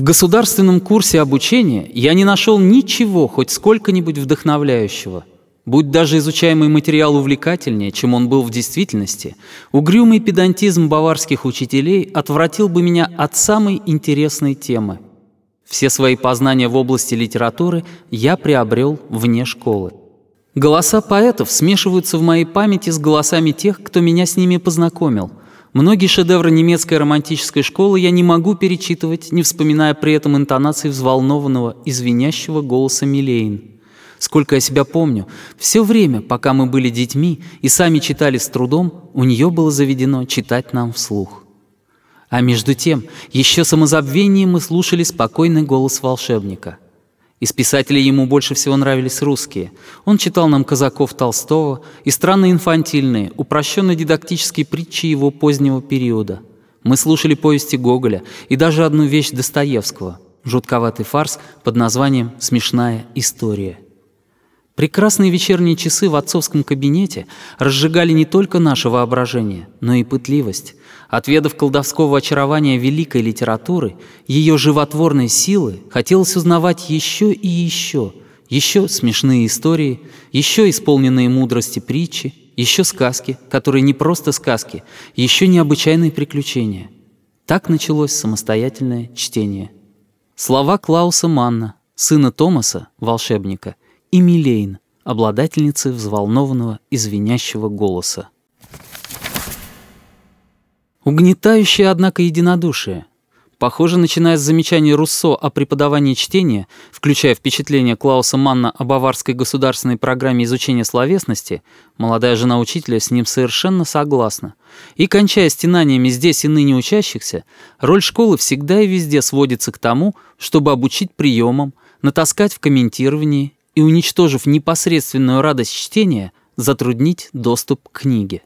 В государственном курсе обучения я не нашел ничего хоть сколько-нибудь вдохновляющего. Будь даже изучаемый материал увлекательнее, чем он был в действительности, угрюмый педантизм баварских учителей отвратил бы меня от самой интересной темы. Все свои познания в области литературы я приобрел вне школы. Голоса поэтов смешиваются в моей памяти с голосами тех, кто меня с ними познакомил. Многие шедевры немецкой романтической школы я не могу перечитывать, не вспоминая при этом интонации взволнованного, извинящего голоса Милейн. Сколько я себя помню, все время, пока мы были детьми и сами читали с трудом, у нее было заведено читать нам вслух. А между тем, еще самозабвением мы слушали спокойный голос волшебника — из писателей ему больше всего нравились русские. Он читал нам казаков Толстого и странно инфантильные, упрощенно-дидактические притчи его позднего периода. Мы слушали повести Гоголя и даже одну вещь Достоевского — жутковатый фарс под названием «Смешная история». Прекрасные вечерние часы в отцовском кабинете разжигали не только наше воображение, но и пытливость. Отведав колдовского очарования великой литературы, ее животворной силы, хотелось узнавать еще и еще, еще смешные истории, еще исполненные мудрости притчи, еще сказки, которые не просто сказки, еще необычайные приключения. Так началось самостоятельное чтение. Слова Клауса Манна, сына Томаса, волшебника, и обладательницы взволнованного, извинящего голоса. Угнетающее, однако, единодушие. Похоже, начиная с замечаний Руссо о преподавании чтения, включая впечатление Клауса Манна о баварской государственной программе изучения словесности, молодая жена учителя с ним совершенно согласна. И кончая стенаниями здесь и ныне учащихся, роль школы всегда и везде сводится к тому, чтобы обучить приемам, натаскать в комментировании и, уничтожив непосредственную радость чтения, затруднить доступ к книге.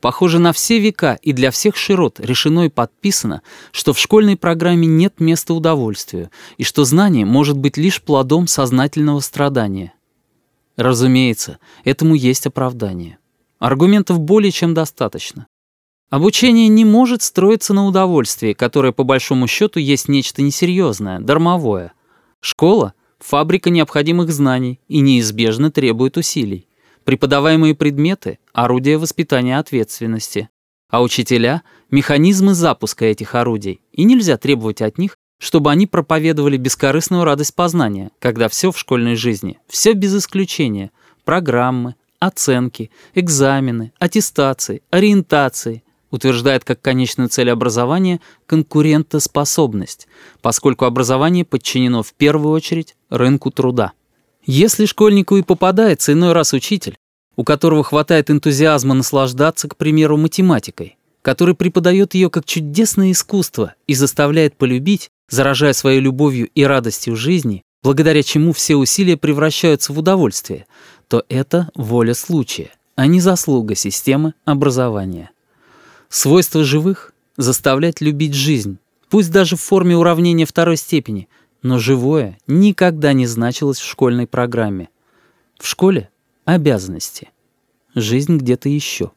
Похоже, на все века и для всех широт решено и подписано, что в школьной программе нет места удовольствию и что знание может быть лишь плодом сознательного страдания. Разумеется, этому есть оправдание. Аргументов более чем достаточно. Обучение не может строиться на удовольствии, которое по большому счету есть нечто несерьезное, дармовое. Школа — фабрика необходимых знаний и неизбежно требует усилий. Преподаваемые предметы — орудия воспитания ответственности. А учителя — механизмы запуска этих орудий, и нельзя требовать от них, чтобы они проповедовали бескорыстную радость познания, когда все в школьной жизни, все без исключения, программы, оценки, экзамены, аттестации, ориентации, утверждает как конечную цель образования конкурентоспособность, поскольку образование подчинено в первую очередь рынку труда. Если школьнику и попадается иной раз учитель, у которого хватает энтузиазма наслаждаться, к примеру, математикой, который преподает ее как чудесное искусство и заставляет полюбить, заражая своей любовью и радостью жизни, благодаря чему все усилия превращаются в удовольствие, то это воля случая, а не заслуга системы образования. Свойство живых — заставлять любить жизнь, пусть даже в форме уравнения второй степени — но живое никогда не значилось в школьной программе. В школе — обязанности. Жизнь где-то еще.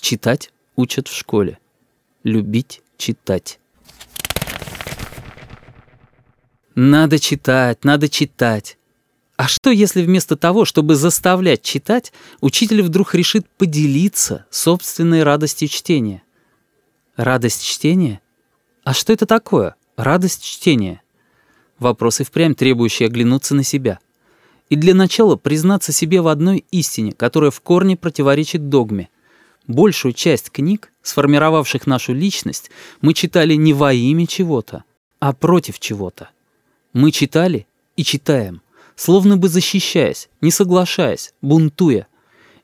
Читать учат в школе. Любить читать. Надо читать, надо читать. А что, если вместо того, чтобы заставлять читать, учитель вдруг решит поделиться собственной радостью чтения? Радость чтения? А что это такое? Радость чтения? Вопрос и впрямь требующий оглянуться на себя. И для начала признаться себе в одной истине, которая в корне противоречит догме. Большую часть книг, сформировавших нашу личность, мы читали не во имя чего-то, а против чего-то. Мы читали и читаем, словно бы защищаясь, не соглашаясь, бунтуя.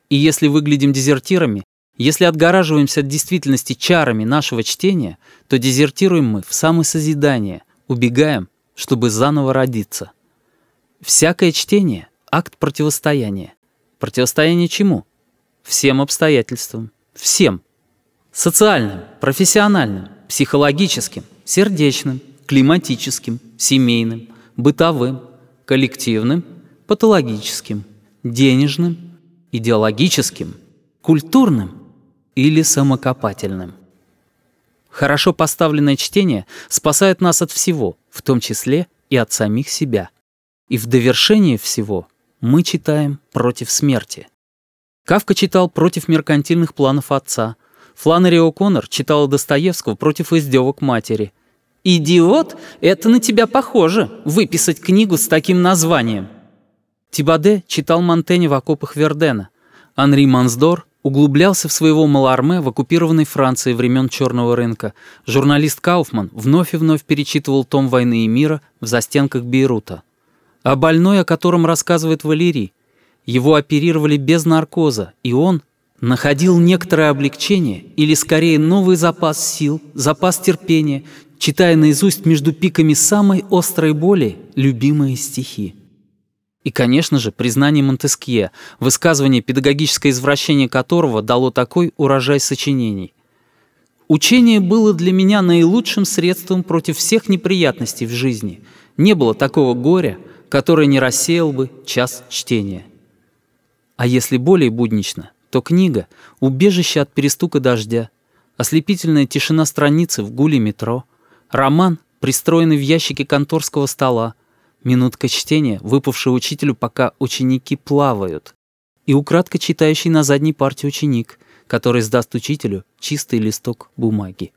И если выглядим дезертирами, если отгораживаемся от действительности чарами нашего чтения, то дезертируем мы в самосозидание, убегаем чтобы заново родиться. Всякое чтение — акт противостояния. Противостояние чему? Всем обстоятельствам. Всем. Социальным, профессиональным, психологическим, сердечным, климатическим, семейным, бытовым, коллективным, патологическим, денежным, идеологическим, культурным или самокопательным. Хорошо поставленное чтение спасает нас от всего, в том числе и от самих себя. И в довершение всего мы читаем «Против смерти». Кавка читал «Против меркантильных планов отца», Фланнери О'Коннор читала Достоевского против издевок матери. «Идиот, это на тебя похоже, выписать книгу с таким названием». Тибаде читал Монтенья в окопах Вердена. Анри Мансдор углублялся в своего Маларме в оккупированной Франции времен Черного рынка. Журналист Кауфман вновь и вновь перечитывал том «Войны и мира» в застенках Бейрута. А больной, о котором рассказывает Валерий, его оперировали без наркоза, и он находил некоторое облегчение или скорее новый запас сил, запас терпения, читая наизусть между пиками самой острой боли любимые стихи. И, конечно же, признание Монтескье, высказывание педагогическое извращение которого дало такой урожай сочинений. Учение было для меня наилучшим средством против всех неприятностей в жизни. Не было такого горя, которое не рассеял бы час чтения. А если более буднично, то книга — убежище от перестука дождя, ослепительная тишина страницы в гуле метро, роман, пристроенный в ящике конторского стола, Минутка чтения, выпавшая учителю, пока ученики плавают. И украдко читающий на задней парте ученик, который сдаст учителю чистый листок бумаги.